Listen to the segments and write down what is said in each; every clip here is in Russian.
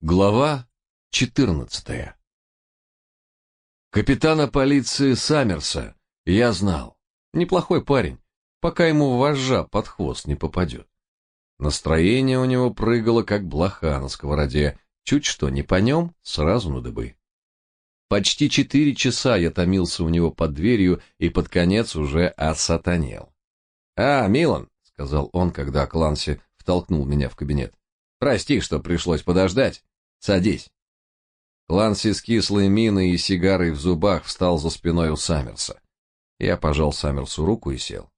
Глава 14. Капитана полиции Саммерса я знал. Неплохой парень, пока ему вожжа под хвост не попадет. Настроение у него прыгало, как блоха на сковороде. Чуть что не по нем, сразу на дыбы. Почти четыре часа я томился у него под дверью и под конец уже осатанел. «А, Милан», — сказал он, когда Кланси втолкнул меня в кабинет. «Прости, что пришлось подождать. Садись. Ланси с кислой миной и сигарой в зубах встал за спиной у Саммерса. Я пожал Саммерсу руку и сел.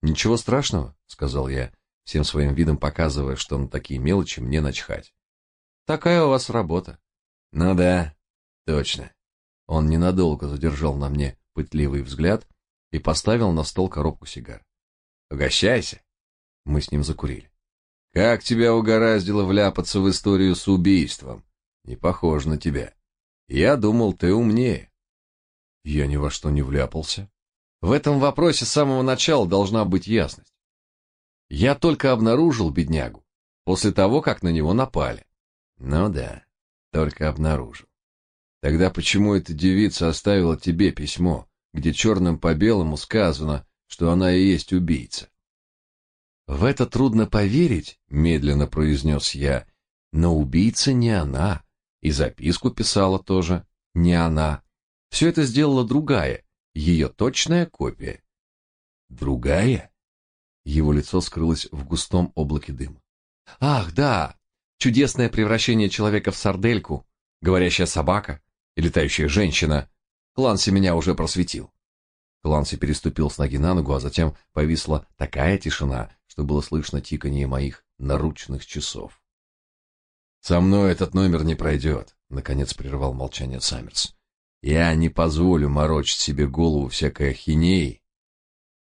«Ничего страшного», — сказал я, всем своим видом показывая, что на такие мелочи мне начхать. «Такая у вас работа». «Ну да, точно». Он ненадолго задержал на мне пытливый взгляд и поставил на стол коробку сигар. «Угощайся». Мы с ним закурили. Как тебя угораздило вляпаться в историю с убийством? Не похоже на тебя. Я думал, ты умнее. Я ни во что не вляпался. В этом вопросе с самого начала должна быть ясность. Я только обнаружил беднягу после того, как на него напали. Ну да, только обнаружил. Тогда почему эта девица оставила тебе письмо, где черным по белому сказано, что она и есть убийца? В это трудно поверить, медленно произнес я, но убийца не она, и записку писала тоже не она. Все это сделала другая, ее точная копия. Другая? Его лицо скрылось в густом облаке дыма. Ах, да, чудесное превращение человека в сардельку, говорящая собака и летающая женщина. Кланси меня уже просветил. Кланси переступил с ноги на ногу, а затем повисла такая тишина, что было слышно тиканье моих наручных часов. «Со мной этот номер не пройдет», — наконец прервал молчание Саммерс. «Я не позволю морочить себе голову всякой ахинеей.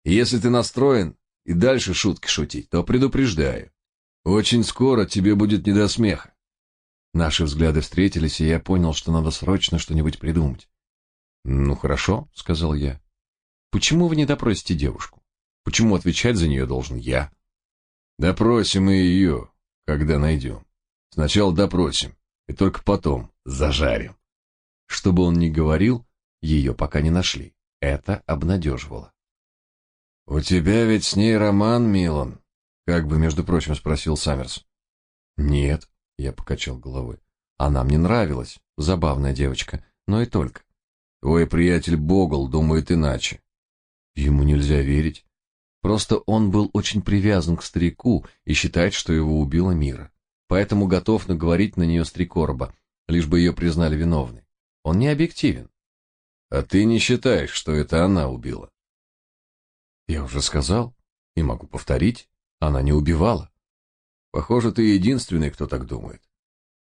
если ты настроен и дальше шутки шутить, то предупреждаю. Очень скоро тебе будет не до смеха». Наши взгляды встретились, и я понял, что надо срочно что-нибудь придумать. «Ну, хорошо», — сказал я. «Почему вы не допросите девушку? Почему отвечать за нее должен я?» Допросим мы ее, когда найдем. Сначала допросим, и только потом зажарим. Что бы он ни говорил, ее пока не нашли. Это обнадеживало. «У тебя ведь с ней роман, Милан?» Как бы, между прочим, спросил Саммерс. «Нет», — я покачал головой. «Она мне нравилась, забавная девочка, но и только». «Твой приятель Богл думает иначе». «Ему нельзя верить. Просто он был очень привязан к старику и считает, что его убила Мира. Поэтому готов наговорить на нее с лишь бы ее признали виновной. Он не объективен. А ты не считаешь, что это она убила? Я уже сказал и могу повторить, она не убивала. Похоже, ты единственный, кто так думает.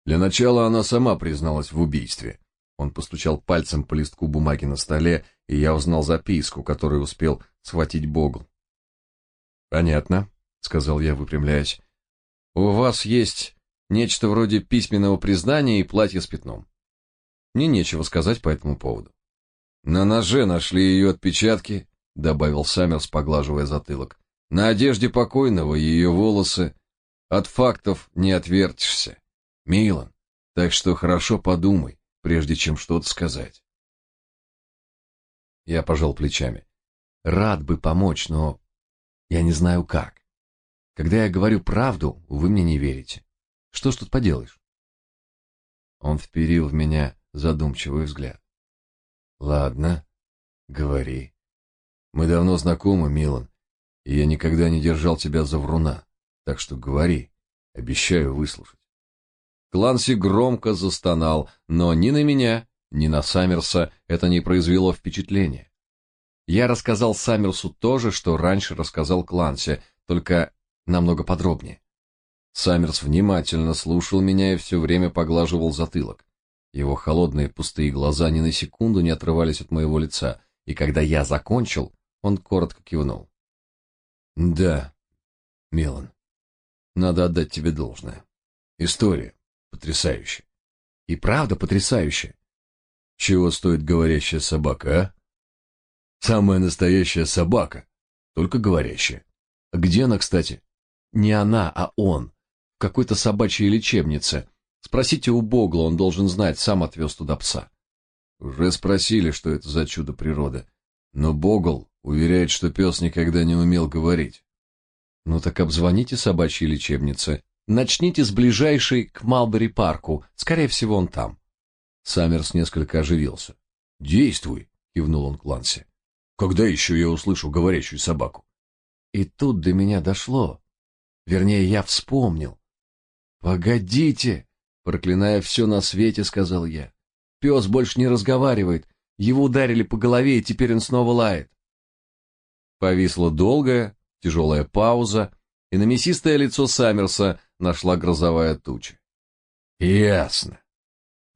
Для начала она сама призналась в убийстве. Он постучал пальцем по листку бумаги на столе, и я узнал записку, которую успел схватить Богл. Понятно, сказал я, выпрямляясь. У вас есть нечто вроде письменного признания и платья с пятном. Мне нечего сказать по этому поводу. На ноже нашли ее отпечатки, добавил Саммерс, поглаживая затылок. На одежде покойного ее волосы. От фактов не отвертишься. Милан, так что хорошо подумай, прежде чем что-то сказать. Я пожал плечами. Рад бы помочь, но я не знаю как. Когда я говорю правду, вы мне не верите. Что ж тут поделаешь? Он вперил в меня задумчивый взгляд. Ладно, говори. Мы давно знакомы, Милан, и я никогда не держал тебя за вруна. Так что говори, обещаю выслушать. Кланси громко застонал, но ни на меня, ни на Саммерса это не произвело впечатления. Я рассказал Саммерсу то же, что раньше рассказал Клансе, только намного подробнее. Саммерс внимательно слушал меня и все время поглаживал затылок. Его холодные пустые глаза ни на секунду не отрывались от моего лица, и когда я закончил, он коротко кивнул. Да, Мелан, надо отдать тебе должное. История потрясающая. И правда потрясающая. Чего стоит говорящая собака, а? Самая настоящая собака, только говорящая. Где она, кстати? Не она, а он. В какой-то собачьей лечебнице. Спросите у Богла, он должен знать, сам отвез туда пса. Уже спросили, что это за чудо природы. Но Богл уверяет, что пес никогда не умел говорить. Ну так обзвоните собачьей лечебнице. Начните с ближайшей к Малбери-парку. Скорее всего, он там. Саммерс несколько оживился. «Действуй!» — кивнул он Кланси. «Когда еще я услышу говорящую собаку?» И тут до меня дошло. Вернее, я вспомнил. «Погодите!» — проклиная все на свете, сказал я. «Пес больше не разговаривает. Его ударили по голове, и теперь он снова лает». Повисла долгая, тяжелая пауза, и на мясистое лицо Саммерса нашла грозовая туча. «Ясно.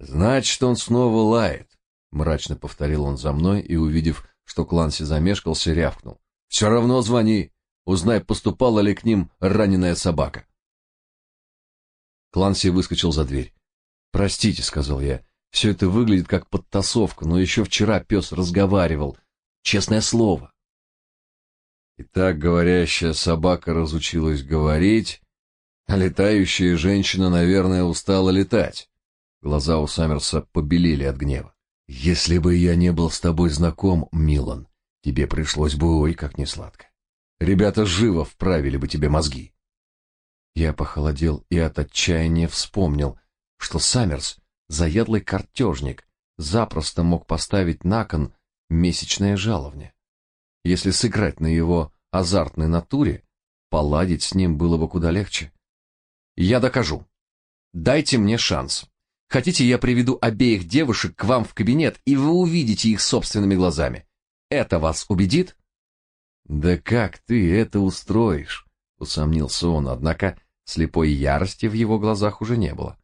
Значит, он снова лает», — мрачно повторил он за мной и, увидев, что Кланси замешкался, рявкнул. «Все равно звони. Узнай, поступала ли к ним раненая собака. Кланси выскочил за дверь. «Простите», — сказал я, — «все это выглядит как подтасовка, но еще вчера пес разговаривал. Честное слово». Итак, говорящая собака разучилась говорить, а летающая женщина, наверное, устала летать. Глаза у Саммерса побелели от гнева. «Если бы я не был с тобой знаком, Милан, тебе пришлось бы ой как несладко. Ребята живо вправили бы тебе мозги. Я похолодел и от отчаяния вспомнил, что Саммерс, заядлый картежник, запросто мог поставить на кон месячное жалование. Если сыграть на его азартной натуре, поладить с ним было бы куда легче. Я докажу. Дайте мне шанс. Хотите, я приведу обеих девушек к вам в кабинет, и вы увидите их собственными глазами. Это вас убедит? Да как ты это устроишь? усомнился он, однако слепой ярости в его глазах уже не было.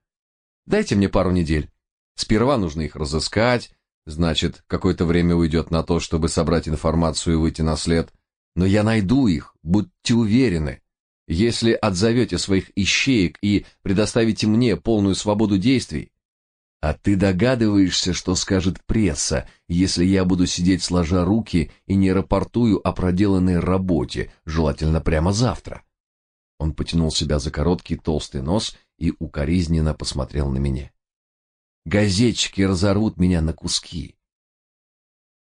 Дайте мне пару недель. Сперва нужно их разыскать, значит, какое-то время уйдет на то, чтобы собрать информацию и выйти на след. Но я найду их, будьте уверены. Если отзовете своих ищеек и предоставите мне полную свободу действий, а ты догадываешься, что скажет пресса, если я буду сидеть сложа руки и не рапортую о проделанной работе, желательно прямо завтра? Он потянул себя за короткий толстый нос и укоризненно посмотрел на меня. Газетчики разорвут меня на куски.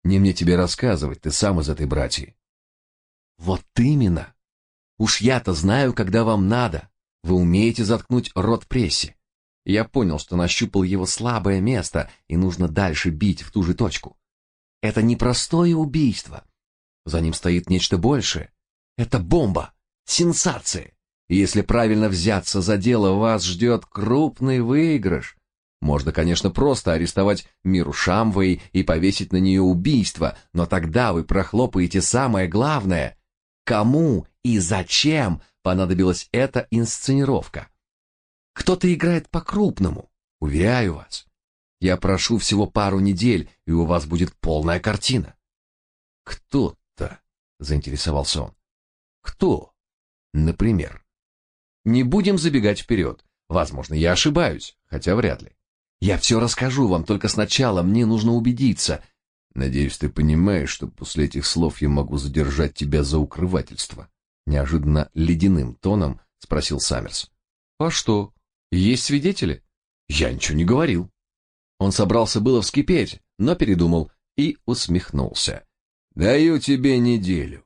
Не мне тебе рассказывать, ты сам из этой братьи. Вот именно. Уж я-то знаю, когда вам надо. Вы умеете заткнуть рот прессе. Я понял, что нащупал его слабое место, и нужно дальше бить в ту же точку. Это не простое убийство. За ним стоит нечто большее. Это бомба, сенсация. И если правильно взяться за дело, вас ждет крупный выигрыш. Можно, конечно, просто арестовать Миру Шамвой и повесить на нее убийство, но тогда вы прохлопаете самое главное. Кому и зачем понадобилась эта инсценировка? Кто-то играет по-крупному, уверяю вас. Я прошу всего пару недель, и у вас будет полная картина. Кто-то, заинтересовался он. Кто? Например. Не будем забегать вперед. Возможно, я ошибаюсь, хотя вряд ли. Я все расскажу вам, только сначала мне нужно убедиться. Надеюсь, ты понимаешь, что после этих слов я могу задержать тебя за укрывательство. Неожиданно ледяным тоном спросил Саммерс. А что? Есть свидетели? Я ничего не говорил. Он собрался было вскипеть, но передумал и усмехнулся. Даю тебе неделю.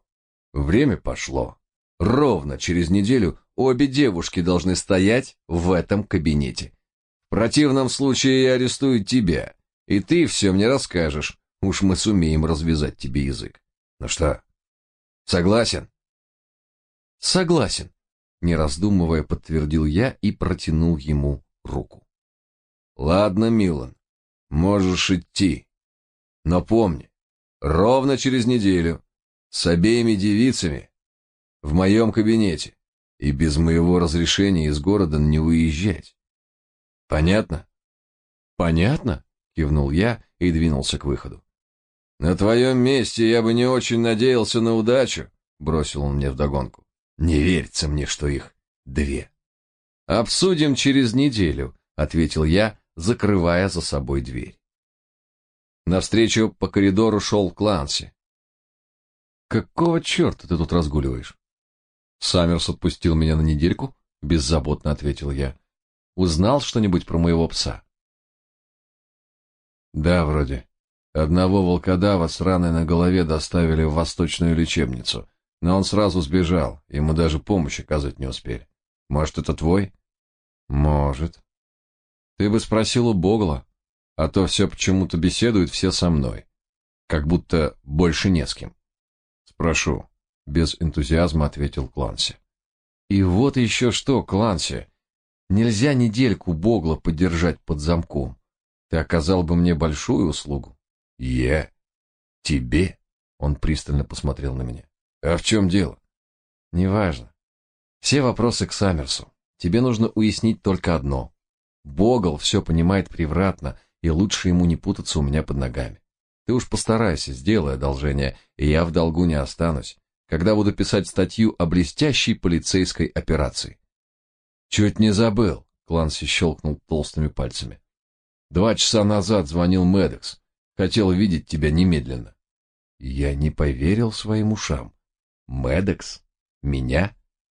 Время пошло. Ровно через неделю обе девушки должны стоять в этом кабинете. В противном случае я арестую тебя, и ты все мне расскажешь. Уж мы сумеем развязать тебе язык. Ну что, согласен? Согласен. Не раздумывая, подтвердил я и протянул ему руку. Ладно, Милан, можешь идти. Но помни, ровно через неделю с обеими девицами в моем кабинете и без моего разрешения из города не уезжать. Понятно? Понятно, кивнул я и двинулся к выходу. На твоем месте я бы не очень надеялся на удачу, бросил он мне вдогонку. Не верится мне, что их две. Обсудим через неделю, ответил я, закрывая за собой дверь. Навстречу по коридору шел Кланси. Какого черта ты тут разгуливаешь? Саммерс отпустил меня на недельку, беззаботно ответил я. Узнал что-нибудь про моего пса? Да, вроде. Одного волкодава с раной на голове доставили в восточную лечебницу, но он сразу сбежал, ему даже помощь оказать не успели. Может, это твой? Может. Ты бы спросил у Богла, а то все почему-то беседуют все со мной, как будто больше не с кем. Спрошу, без энтузиазма ответил Кланси. И вот еще что, Кланси, нельзя недельку Богла подержать под замком. Ты оказал бы мне большую услугу. Я? Тебе? Он пристально посмотрел на меня. А в чем дело? Неважно. Все вопросы к Саммерсу. Тебе нужно уяснить только одно. Богл все понимает превратно, и лучше ему не путаться у меня под ногами. Ты уж постарайся, сделай одолжение, и я в долгу не останусь, когда буду писать статью о блестящей полицейской операции. Чуть не забыл, Кланси щелкнул толстыми пальцами. Два часа назад звонил Медекс. Хотел видеть тебя немедленно. Я не поверил своим ушам. Медекс? Меня?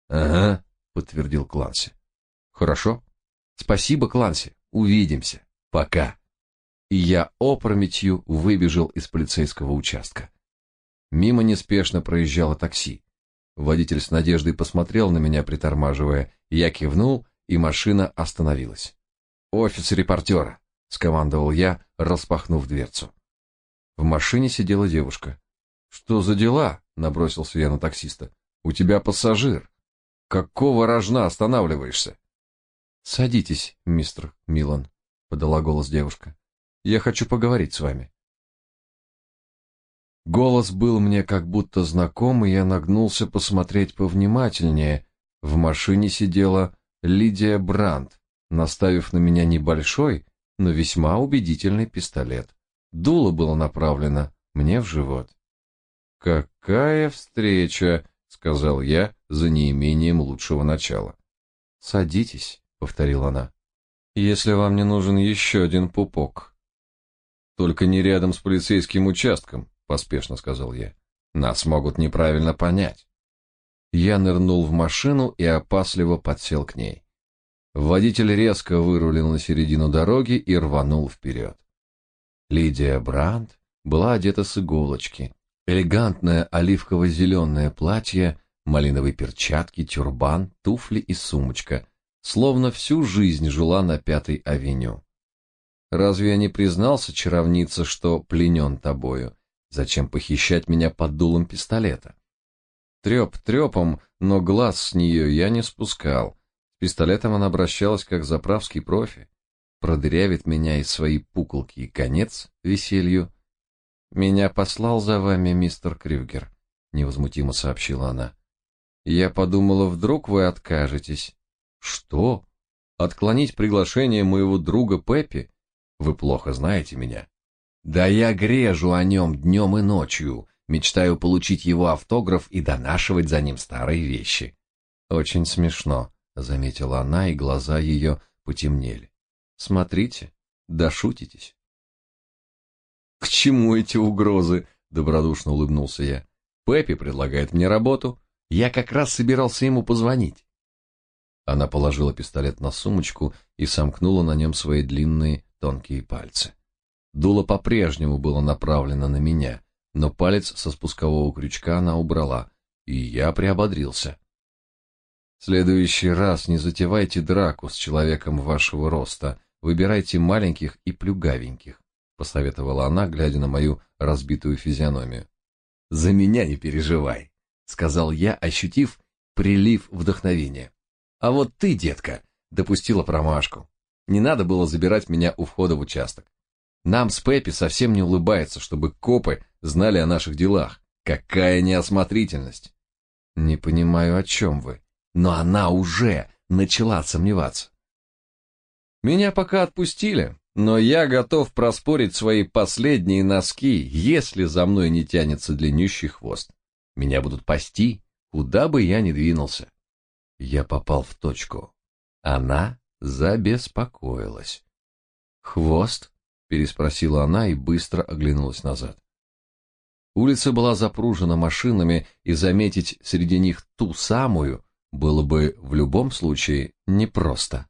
Ага, подтвердил Кланси. Хорошо. Спасибо, Кланси. Увидимся. Пока. И я опрометью выбежал из полицейского участка. Мимо неспешно проезжало такси. Водитель с надеждой посмотрел на меня, притормаживая. Я кивнул, и машина остановилась. Офис репортера, скомандовал я, распахнув дверцу. В машине сидела девушка. Что за дела? Набросился я на таксиста. У тебя пассажир. Какого рожна останавливаешься? Садитесь, мистер Милан, подала голос девушка. Я хочу поговорить с вами. Голос был мне как будто знаком, и я нагнулся посмотреть повнимательнее. В машине сидела Лидия Брандт, наставив на меня небольшой, но весьма убедительный пистолет. Дуло было направлено мне в живот. «Какая встреча!» сказал я за неимением лучшего начала. Садитесь, повторила она. Если вам не нужен еще один пупок. Только не рядом с полицейским участком, поспешно сказал я. Нас могут неправильно понять. Я нырнул в машину и опасливо подсел к ней. Водитель резко вырулил на середину дороги и рванул вперед. Лидия Брандт была одета с иголочки, Элегантное оливково-зеленое платье, малиновые перчатки, тюрбан, туфли и сумочка, словно всю жизнь жила на Пятой авеню. Разве я не признался, чаровница, что пленен тобою? Зачем похищать меня под дулом пистолета? Треп трепом, но глаз с нее я не спускал. С пистолетом она обращалась как заправский профи. Продырявит меня из своей пуколки и конец веселью меня послал за вами мистер Крюгер, невозмутимо сообщила она. Я подумала, вдруг вы откажетесь. Что? Отклонить приглашение моего друга Пеппи? Вы плохо знаете меня. Да я грежу о нем днем и ночью, мечтаю получить его автограф и донашивать за ним старые вещи. Очень смешно, заметила она, и глаза ее потемнели. Смотрите, дошутитесь. К чему эти угрозы? добродушно улыбнулся я. Пеппи предлагает мне работу. Я как раз собирался ему позвонить. Она положила пистолет на сумочку и сомкнула на нем свои длинные тонкие пальцы. Дуло по-прежнему было направлено на меня, но палец со спускового крючка она убрала, и я приободрился. Следующий раз не затевайте драку с человеком вашего роста, выбирайте маленьких и плюгавеньких посоветовала она, глядя на мою разбитую физиономию. За меня не переживай, сказал я, ощутив прилив вдохновения. А вот ты, детка, допустила промашку. Не надо было забирать меня у входа в участок. Нам с Пеппи совсем не улыбается, чтобы копы знали о наших делах. Какая неосмотрительность. Не понимаю, о чем вы. Но она уже начала сомневаться. Меня пока отпустили, но я готов проспорить свои последние носки, если за мной не тянется длиннющий хвост. Меня будут пасти, куда бы я ни двинулся. Я попал в точку. Она забеспокоилась. «Хвост?» — переспросила она и быстро оглянулась назад. Улица была запружена машинами, и заметить среди них ту самую было бы в любом случае непросто.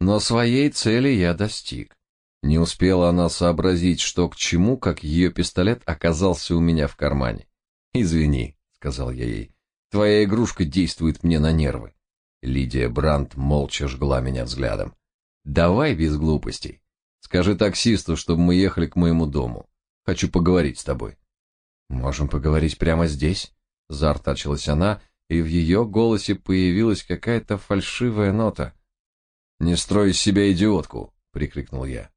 Но своей цели я достиг. Не успела она сообразить, что к чему, как ее пистолет оказался у меня в кармане. «Извини», — сказал я ей, — «твоя игрушка действует мне на нервы». Лидия Брандт молча жгла меня взглядом. «Давай без глупостей. Скажи таксисту, чтобы мы ехали к моему дому. Хочу поговорить с тобой». «Можем поговорить прямо здесь?» Заортачилась она, и в ее голосе появилась какая-то фальшивая нота. «Не строй из себя идиотку!» — прикрикнул я.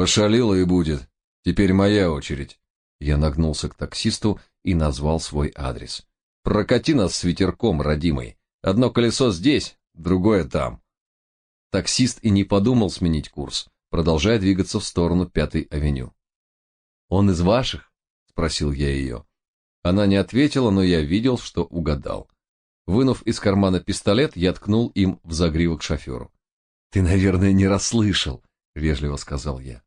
Пошалила и будет. Теперь моя очередь. Я нагнулся к таксисту и назвал свой адрес. Прокати нас с ветерком, родимый. Одно колесо здесь, другое там. Таксист и не подумал сменить курс, продолжая двигаться в сторону Пятой авеню. Он из ваших? спросил я ее. Она не ответила, но я видел, что угадал. Вынув из кармана пистолет, я ткнул им в загривок шоферу. Ты, наверное, не расслышал, вежливо сказал я.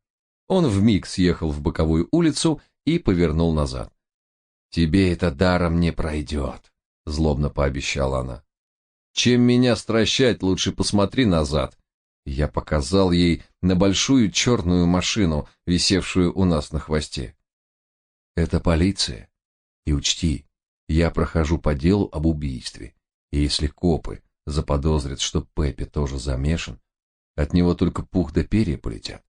Он вмиг съехал в боковую улицу и повернул назад. «Тебе это даром не пройдет», — злобно пообещала она. «Чем меня стращать, лучше посмотри назад». Я показал ей на большую черную машину, висевшую у нас на хвосте. «Это полиция. И учти, я прохожу по делу об убийстве, и если копы заподозрят, что Пеппи тоже замешан, от него только пух да перья полетят.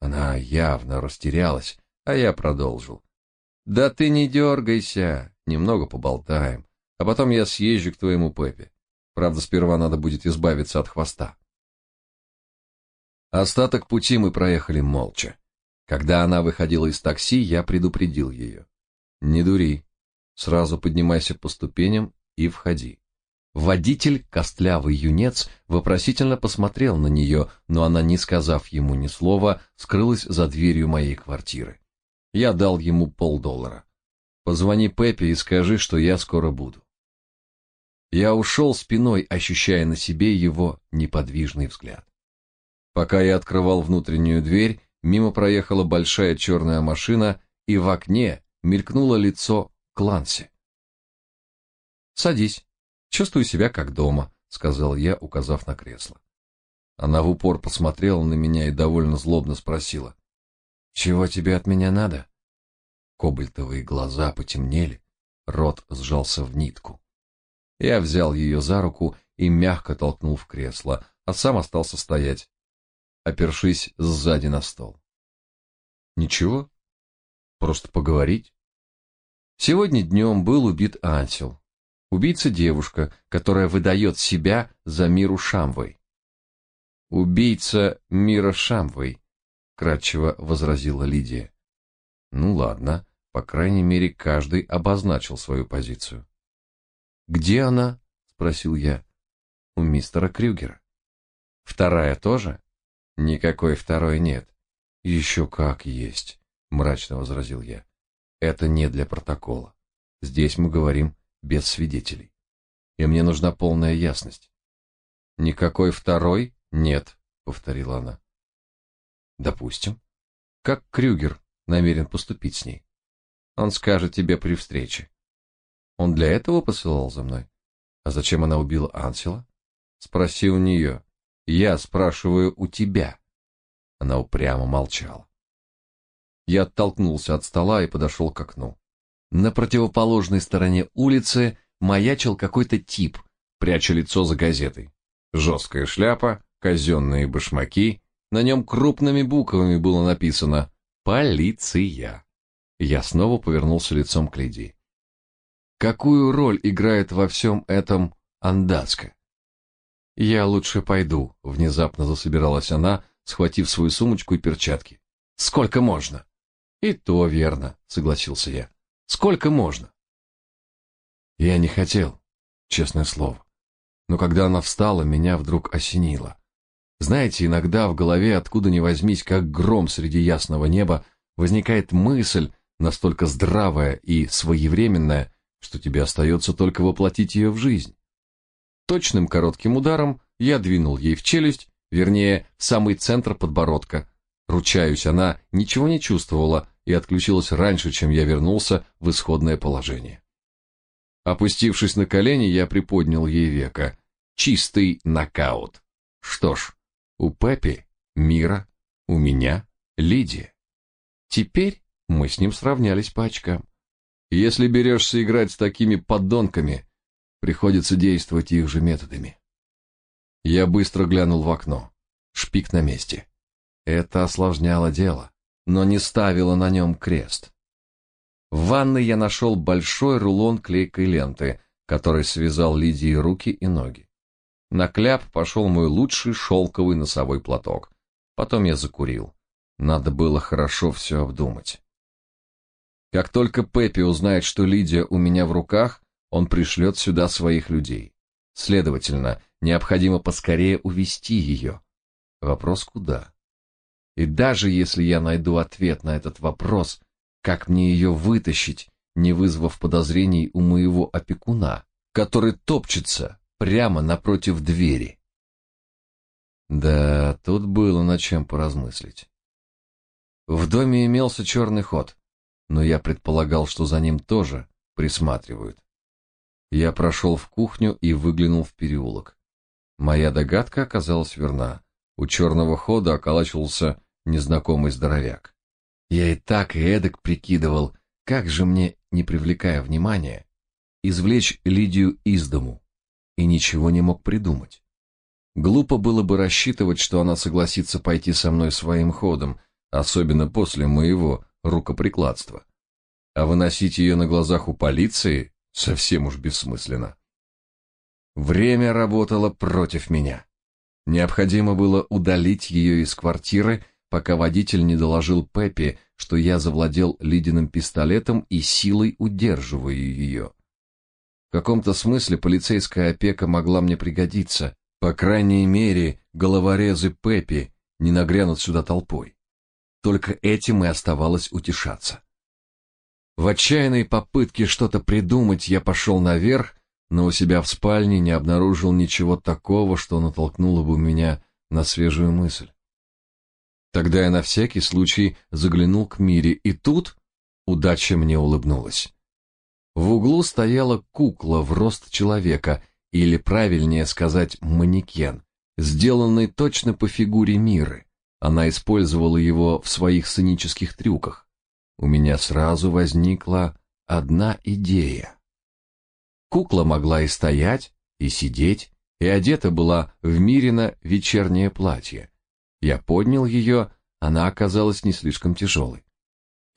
Она явно растерялась, а я продолжил. Да ты не дергайся, немного поболтаем, а потом я съезжу к твоему Пепе. Правда, сперва надо будет избавиться от хвоста. Остаток пути мы проехали молча. Когда она выходила из такси, я предупредил ее. Не дури. Сразу поднимайся по ступеням и входи. Водитель, костлявый юнец, вопросительно посмотрел на нее, но она, не сказав ему ни слова, скрылась за дверью моей квартиры. Я дал ему полдоллара. Позвони Пеппи и скажи, что я скоро буду. Я ушел спиной, ощущая на себе его неподвижный взгляд. Пока я открывал внутреннюю дверь, мимо проехала большая черная машина, и в окне мелькнуло лицо Кланси. «Садись», Чувствую себя как дома, сказал я, указав на кресло. Она в упор посмотрела на меня и довольно злобно спросила: "Чего тебе от меня надо?" Кобальтовые глаза потемнели, рот сжался в нитку. Я взял ее за руку и мягко толкнул в кресло, а сам остался стоять, опершись сзади на стол. Ничего, просто поговорить. Сегодня днем был убит Ансел. Убийца девушка, которая выдает себя за Миру Шамвой. Убийца Мира Шамвой, кратчево возразила Лидия. Ну ладно, по крайней мере, каждый обозначил свою позицию. Где она? спросил я. У мистера Крюгера. Вторая тоже? Никакой второй нет. «Еще как есть, мрачно возразил я. Это не для протокола. Здесь мы говорим без свидетелей. И мне нужна полная ясность. Никакой второй нет, повторила она. Допустим. Как Крюгер намерен поступить с ней? Он скажет тебе при встрече. Он для этого посылал за мной. А зачем она убила Ансела? Спроси у нее. Я спрашиваю у тебя. Она упрямо молчала. Я оттолкнулся от стола и подошел к окну. На противоположной стороне улицы маячил какой-то тип, пряча лицо за газетой. Жесткая шляпа, казенные башмаки, на нем крупными буквами было написано «Полиция». Я снова повернулся лицом к Лидии. Какую роль играет во всем этом Андаска? Я лучше пойду, внезапно засобиралась она, схватив свою сумочку и перчатки. Сколько можно? И то верно, согласился я. Сколько можно? Я не хотел, честное слово. Но когда она встала, меня вдруг осенило. Знаете, иногда в голове откуда ни возьмись, как гром среди ясного неба, возникает мысль, настолько здравая и своевременная, что тебе остается только воплотить ее в жизнь. Точным коротким ударом я двинул ей в челюсть, вернее, в самый центр подбородка. Ручаюсь, она ничего не чувствовала, и отключилась раньше, чем я вернулся в исходное положение. Опустившись на колени, я приподнял ей веко. Чистый нокаут. Что ж, У Пеппи Мира, у меня Лидия. Теперь мы с ним сравнялись по очкам. Если берешься играть с такими подонками, приходится действовать их же методами. Я быстро глянул в окно. Шпик на месте. Это осложняло дело, но не ставило на нем крест. В ванной я нашел большой рулон клейкой ленты, который связал Лидии руки и ноги. На кляп пошел мой лучший шелковый носовой платок. Потом я закурил. Надо было хорошо все обдумать. Как только Пеппи узнает, что Лидия у меня в руках, он пришлет сюда своих людей. Следовательно, необходимо поскорее увести ее. Вопрос куда? И даже если я найду ответ на этот вопрос, как мне ее вытащить, не вызвав подозрений у моего опекуна, который топчется прямо напротив двери? Да, тут было над чем поразмыслить. В доме имелся черный ход, но я предполагал, что за ним тоже присматривают. Я прошел в кухню и выглянул в переулок. Моя догадка оказалась верна. У черного хода околачивался незнакомый здоровяк. Я и так и эдак прикидывал, как же мне, не привлекая внимания, извлечь Лидию из дому, и ничего не мог придумать. Глупо было бы рассчитывать, что она согласится пойти со мной своим ходом, особенно после моего рукоприкладства. А выносить ее на глазах у полиции Совсем уж бессмысленно. Время работало против меня. Необходимо было удалить ее из квартиры, пока водитель не доложил Пеппи, что я завладел ледяным пистолетом и силой удерживаю ее. В каком-то смысле полицейская опека могла мне пригодиться. По крайней мере, головорезы Пеппи не нагрянут сюда толпой. Только этим и оставалось утешаться. В отчаянной попытке что-то придумать я пошел наверх, но у себя в спальне не обнаружил ничего такого, что натолкнуло бы меня на свежую мысль. Тогда я на всякий случай заглянул к Мире, и тут удача мне улыбнулась. В углу стояла кукла в рост человека, или правильнее сказать, манекен, сделанный точно по фигуре Миры. Она использовала его в своих сценических трюках у меня сразу возникла одна идея. Кукла могла и стоять, и сидеть, и одета была в Мирина вечернее платье. Я поднял ее, она оказалась не слишком тяжелой.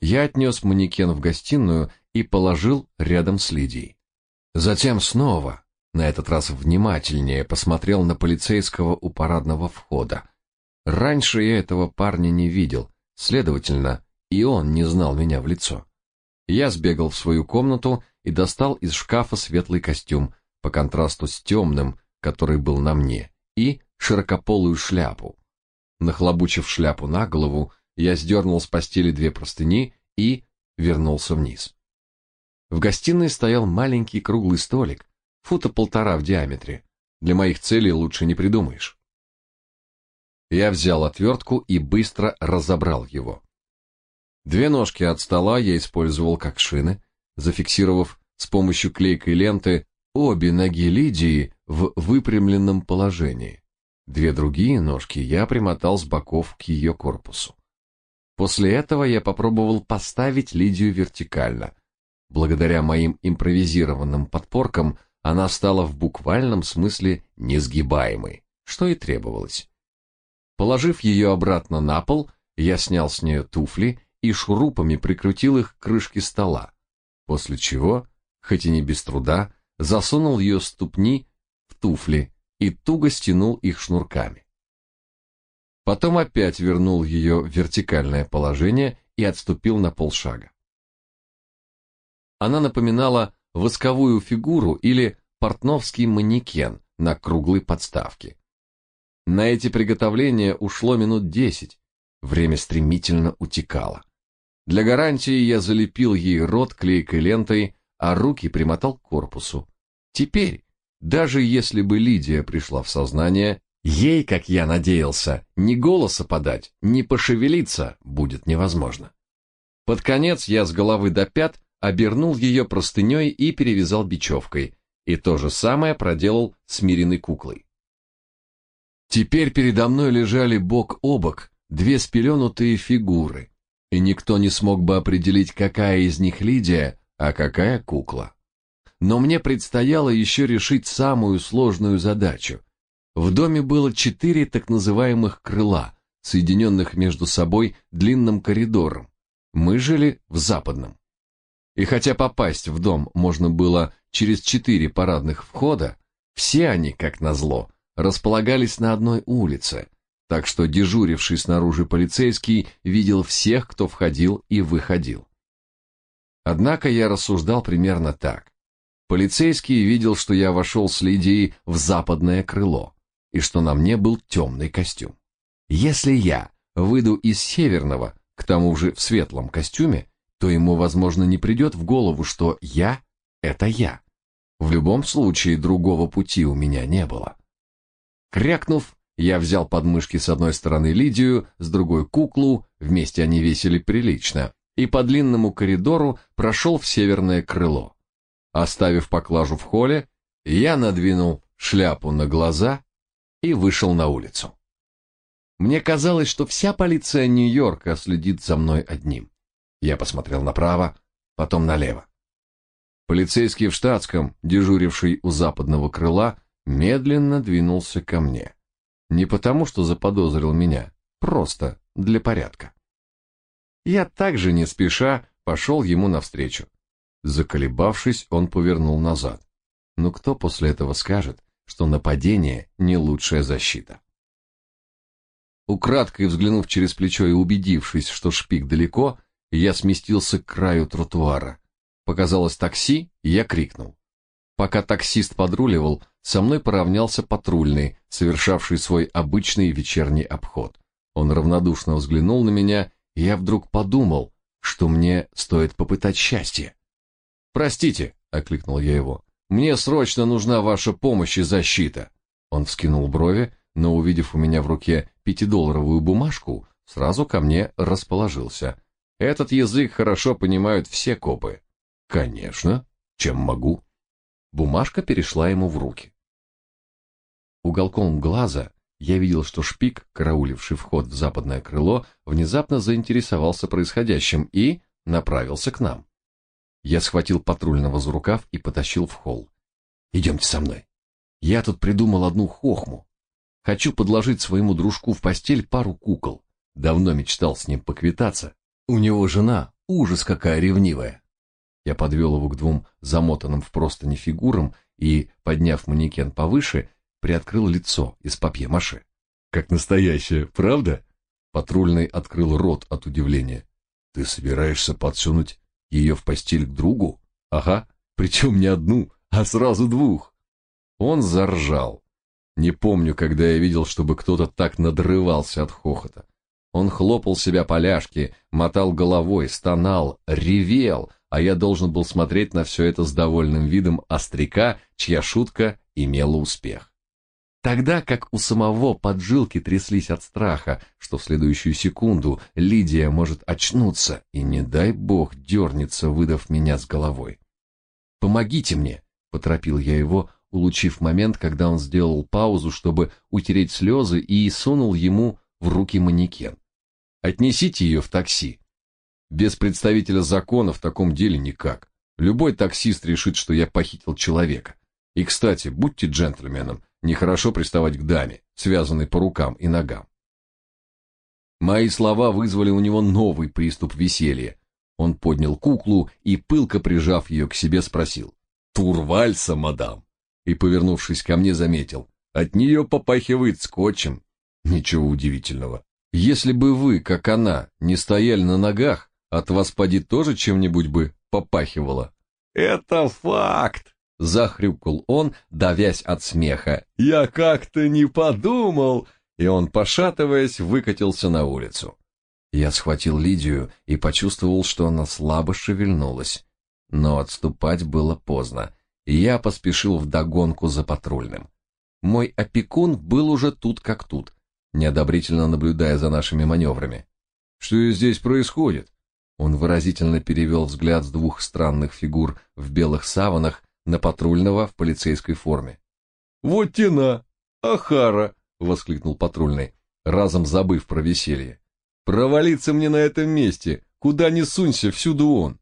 Я отнес манекен в гостиную и положил рядом с Лидией. Затем снова, на этот раз внимательнее, посмотрел на полицейского у парадного входа. Раньше я этого парня не видел, следовательно, и он не знал меня в лицо. Я сбегал в свою комнату и достал из шкафа светлый костюм по контрасту с темным, который был на мне, и широкополую шляпу. Нахлобучив шляпу на голову, я сдернул с постели две простыни и вернулся вниз. В гостиной стоял маленький круглый столик, фута полтора в диаметре. Для моих целей лучше не придумаешь. Я взял отвертку и быстро разобрал его. Две ножки от стола я использовал как шины, зафиксировав с помощью клейкой ленты обе ноги Лидии в выпрямленном положении. Две другие ножки я примотал с боков к ее корпусу. После этого я попробовал поставить Лидию вертикально. Благодаря моим импровизированным подпоркам она стала в буквальном смысле несгибаемой, что и требовалось. Положив ее обратно на пол, я снял с нее туфли и шурупами прикрутил их к крышке стола, после чего, хоть и не без труда, засунул ее ступни в туфли и туго стянул их шнурками. Потом опять вернул ее в вертикальное положение и отступил на полшага. Она напоминала восковую фигуру или портновский манекен на круглой подставке. На эти приготовления ушло минут десять, время стремительно утекало. Для гарантии я залепил ей рот клейкой лентой, а руки примотал к корпусу. Теперь, даже если бы Лидия пришла в сознание, ей, как я надеялся, ни голоса подать, ни пошевелиться будет невозможно. Под конец я с головы до пят обернул ее простыней и перевязал бечевкой, и то же самое проделал с Мириной куклой. Теперь передо мной лежали бок о бок две спеленутые фигуры, и никто не смог бы определить, какая из них Лидия, а какая кукла. Но мне предстояло еще решить самую сложную задачу. В доме было четыре так называемых крыла, соединенных между собой длинным коридором. Мы жили в западном. И хотя попасть в дом можно было через четыре парадных входа, все они, как назло, располагались на одной улице, так что дежуривший снаружи полицейский видел всех, кто входил и выходил. Однако я рассуждал примерно так. Полицейский видел, что я вошел с Лидией в западное крыло, и что на мне был темный костюм. Если я выйду из северного, к тому же в светлом костюме, то ему, возможно, не придет в голову, что я — это я. В любом случае, другого пути у меня не было. Крякнув, я взял подмышки с одной стороны Лидию, с другой куклу, вместе они весили прилично, и по длинному коридору прошел в северное крыло. Оставив поклажу в холле, я надвинул шляпу на глаза и вышел на улицу. Мне казалось, что вся полиция Нью-Йорка следит за мной одним. Я посмотрел направо, потом налево. Полицейский в штатском, дежуривший у западного крыла, медленно двинулся ко мне. Не потому, что заподозрил меня, просто для порядка. Я также не спеша пошел ему навстречу. Заколебавшись, он повернул назад. Но кто после этого скажет, что нападение не лучшая защита? Украдкой взглянув через плечо и убедившись, что шпик далеко, я сместился к краю тротуара. Показалось такси, и я крикнул. Пока таксист подруливал, со мной поравнялся патрульный, совершавший свой обычный вечерний обход. Он равнодушно взглянул на меня, и я вдруг подумал, что мне стоит попытать счастье. «Простите», — окликнул я его, — «мне срочно нужна ваша помощь и защита». Он вскинул брови, но, увидев у меня в руке пятидолларовую бумажку, сразу ко мне расположился. Этот язык хорошо понимают все копы. Конечно, чем могу. Бумажка перешла ему в руки. Уголком глаза я видел, что шпик, карауливший вход в западное крыло, внезапно заинтересовался происходящим и направился к нам. Я схватил патрульного за рукав и потащил в холл. «Идемте со мной. Я тут придумал одну хохму. Хочу подложить своему дружку в постель пару кукол. Давно мечтал с ним поквитаться. У него жена, ужас какая ревнивая. Я подвел его к двум замотанным в простыни фигурам и, подняв манекен повыше, приоткрыл лицо из папье-маше. Как настоящее, правда? Патрульный открыл рот от удивления. Ты собираешься подсунуть ее в постель к другу? Ага, причем не одну, а сразу двух. Он заржал. Не помню, когда я видел, чтобы кто-то так надрывался от хохота. Он хлопал себя по ляжке, мотал головой, стонал, ревел, а я должен был смотреть на все это с довольным видом остряка, чья шутка имела успех. Тогда как у самого поджилки тряслись от страха, что в следующую секунду Лидия может очнуться и, не дай бог, дернется, выдав меня с головой. «Помогите мне!» — поторопил я его, улучив момент, когда он сделал паузу, чтобы утереть слезы, и сунул ему в руки манекен. «Отнесите ее в такси». Без представителя закона в таком деле никак. Любой таксист решит, что я похитил человека. И, кстати, будьте джентльменом, нехорошо приставать к даме, связанной по рукам и ногам. Мои слова вызвали у него новый приступ веселья. Он поднял куклу и, пылко прижав ее к себе, спросил. «Тур вальса, мадам?» и, повернувшись ко мне, заметил. От нее попахивает скотчем. Ничего удивительного. Если бы вы, как она, не стояли на ногах, от вас поди тоже чем-нибудь бы попахивало. Это факт, захрюкал он, давясь от смеха. Я как-то не подумал, и он, пошатываясь, выкатился на улицу. Я схватил Лидию и почувствовал, что она слабо шевельнулась, но отступать было поздно и я поспешил в догонку за патрульным. Мой опекун был уже тут как тут, неодобрительно наблюдая за нашими маневрами. Что здесь происходит? Он выразительно перевел взгляд с двух странных фигур в белых саванах на патрульного в полицейской форме. Вот тена, Ахара, воскликнул патрульный, разом забыв про веселье. Провалиться мне на этом месте, куда ни сунься, всюду он.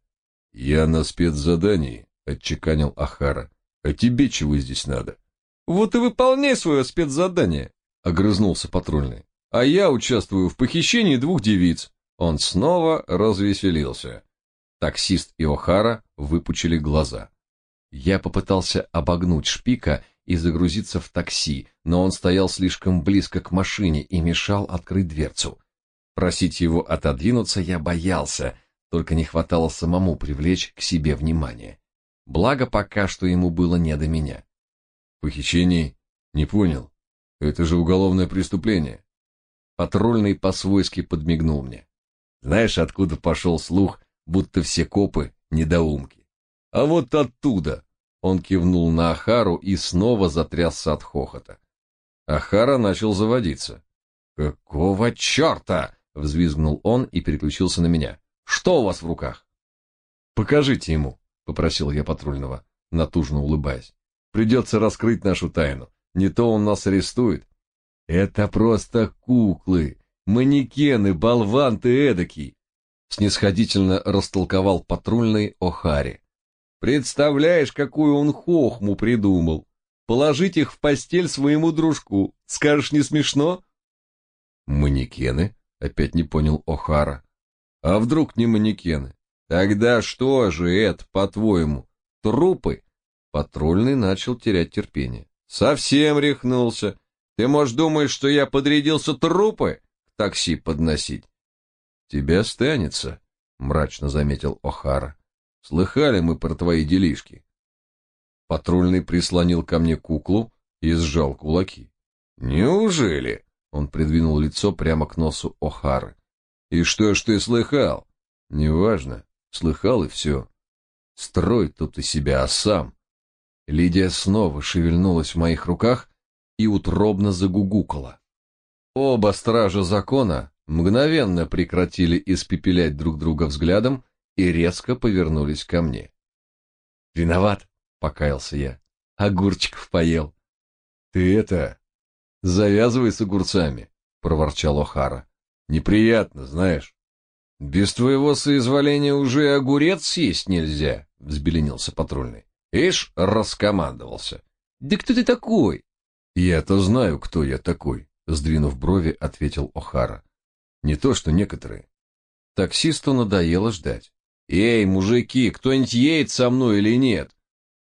Я на спецзадании, отчеканил Ахара. А тебе чего здесь надо? Вот и выполняй свое спецзадание, огрызнулся патрульный. А я участвую в похищении двух девиц. Он снова развеселился. Таксист и Охара выпучили глаза. Я попытался обогнуть шпика и загрузиться в такси, но он стоял слишком близко к машине и мешал открыть дверцу. Просить его отодвинуться я боялся, только не хватало самому привлечь к себе внимание. Благо пока что ему было не до меня. Похищение? Не понял. Это же уголовное преступление. Патрульный по-свойски подмигнул мне. Знаешь, откуда пошел слух, будто все копы недоумки? А вот оттуда. Он кивнул на Ахару и снова затрясся от хохота. Ахара начал заводиться. Какого черта? взвизгнул он и переключился на меня. Что у вас в руках? Покажите ему, попросил я патрульного, натужно улыбаясь. Придется раскрыть нашу тайну. Не то он нас арестует. Это просто куклы, манекены, болван ты эдакий, снисходительно растолковал патрульный Охари. Представляешь, какую он хохму придумал. Положить их в постель своему дружку. Скажешь, не смешно? Манекены? Опять не понял Охара. А вдруг не манекены? Тогда что же это, по-твоему, трупы? Патрульный начал терять терпение. Совсем рехнулся. Ты, может, думаешь, что я подрядился трупы к такси подносить? Тебе останется, мрачно заметил Охара. Слыхали мы про твои делишки. Патрульный прислонил ко мне куклу и сжал кулаки. Неужели? Он придвинул лицо прямо к носу Охары. И что ж ты слыхал? Неважно, слыхал и все. Строй тут и себя, а сам. Лидия снова шевельнулась в моих руках и утробно загугукала. Оба стража закона мгновенно прекратили испепелять друг друга взглядом и резко повернулись ко мне. «Виноват», — покаялся я, — «огурчиков поел». «Ты это... завязывай с огурцами», — проворчал Охара. «Неприятно, знаешь». «Без твоего соизволения уже огурец съесть нельзя», — взбеленился патрульный. «Ишь, раскомандовался». «Да кто ты такой?» «Я-то знаю, кто я такой», — сдвинув брови, ответил Охара. «Не то, что некоторые». Таксисту надоело ждать. «Эй, мужики, кто-нибудь едет со мной или нет?»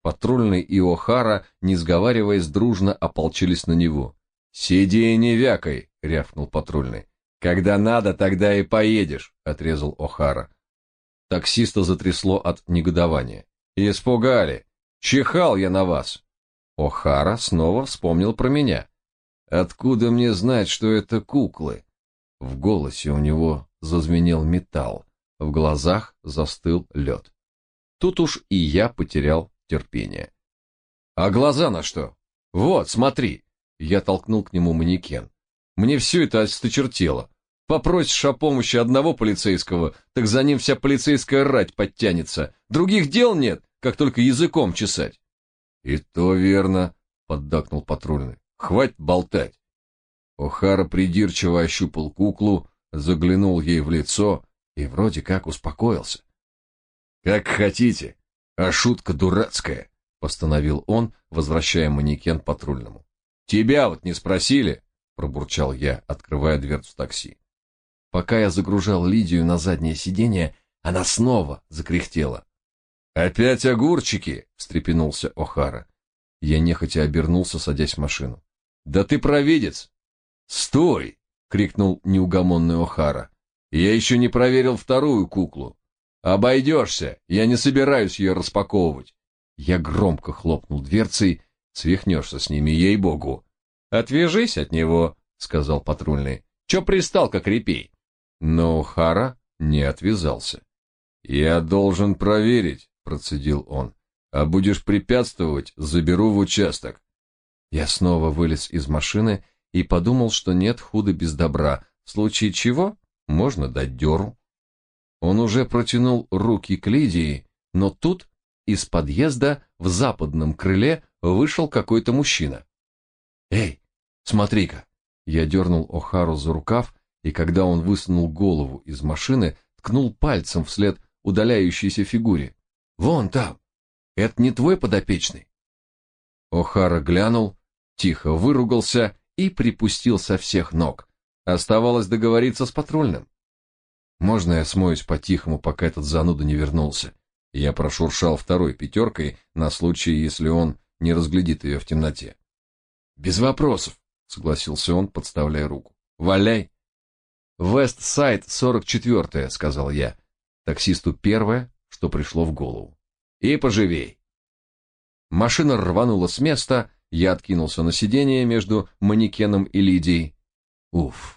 Патрульный и Охара, не сговариваясь, дружно ополчились на него. «Сиди и не вякай!» — рявкнул патрульный. «Когда надо, тогда и поедешь!» — отрезал Охара. Таксиста затрясло от негодования. «Испугали! Чихал я на вас!» Охара снова вспомнил про меня. «Откуда мне знать, что это куклы?» В голосе у него зазвенел металл. В глазах застыл лед. Тут уж и я потерял терпение. А глаза на что? Вот, смотри. Я толкнул к нему манекен. Мне все это осточертело. Попросишь о помощи одного полицейского, так за ним вся полицейская рать подтянется. Других дел нет, как только языком чесать. И то верно, поддакнул патрульный. Хватит болтать. Охара придирчиво ощупал куклу, заглянул ей в лицо и вроде как успокоился. Как хотите, а шутка дурацкая, постановил он, возвращая манекен патрульному. Тебя вот не спросили, пробурчал я, открывая дверцу такси. Пока я загружал Лидию на заднее сиденье, она снова закряхтела. Опять огурчики, встрепенулся Охара. Я нехотя обернулся, садясь в машину. Да ты провидец. Стой, крикнул неугомонный Охара. Я еще не проверил вторую куклу. Обойдешься, я не собираюсь ее распаковывать. Я громко хлопнул дверцей, свихнешься с ними, ей-богу. Отвяжись от него, сказал патрульный. Че пристал, как репей? Но Хара не отвязался. Я должен проверить, процедил он. А будешь препятствовать, заберу в участок. Я снова вылез из машины и подумал, что нет худа без добра, в случае чего можно дать дёру. Он уже протянул руки к Лидии, но тут из подъезда в западном крыле вышел какой-то мужчина. «Эй, смотри-ка, Я дернул Охару за рукав, и когда он высунул голову из машины, ткнул пальцем вслед удаляющейся фигуре. «Вон там! Это не твой подопечный?» Охара глянул, тихо выругался и припустил со всех ног. Оставалось договориться с патрульным. «Можно я смоюсь по-тихому, пока этот зануда не вернулся?» Я прошуршал второй пятеркой на случай, если он не разглядит ее в темноте. «Без вопросов», — согласился он, подставляя руку. «Валяй!» «Вест-сайд, 44-е», — сказал я. Таксисту первое, что пришло в голову. «И поживей!» Машина рванула с места, я откинулся на сиденье между манекеном и Лидией. Уф,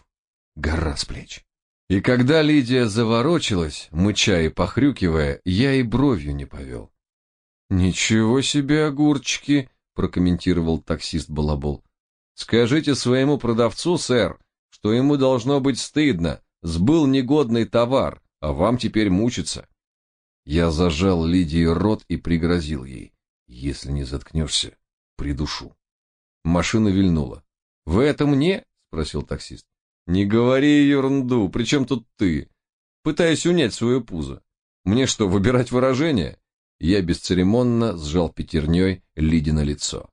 гора с плеч. И когда Лидия заворочилась, мыча и похрюкивая, я и бровью не повел. «Ничего себе огурчики!» — прокомментировал таксист Балабол. «Скажите своему продавцу, сэр, что ему должно быть стыдно. Сбыл негодный товар, а вам теперь мучиться». Я зажал Лидии рот и пригрозил ей. «Если не заткнешься, придушу». Машина вильнула. «Вы это мне?» — спросил таксист. Не говори ерунду, при чем тут ты? Пытаюсь унять свое пузо. Мне что, выбирать выражение? Я бесцеремонно сжал пятерней Лиди на лицо.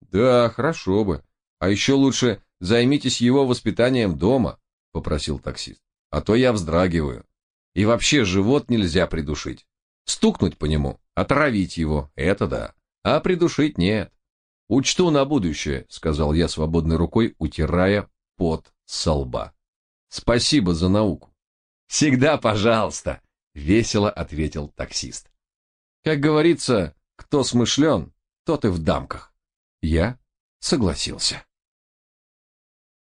Да, хорошо бы. А еще лучше займитесь его воспитанием дома, попросил таксист. А то я вздрагиваю. И вообще живот нельзя придушить. Стукнуть по нему, отравить его это да. А придушить нет. Учту на будущее, сказал я свободной рукой, утирая пот со лба. Спасибо за науку. Всегда, пожалуйста, весело ответил таксист. Как говорится, кто смышлен, тот и в дамках. Я согласился.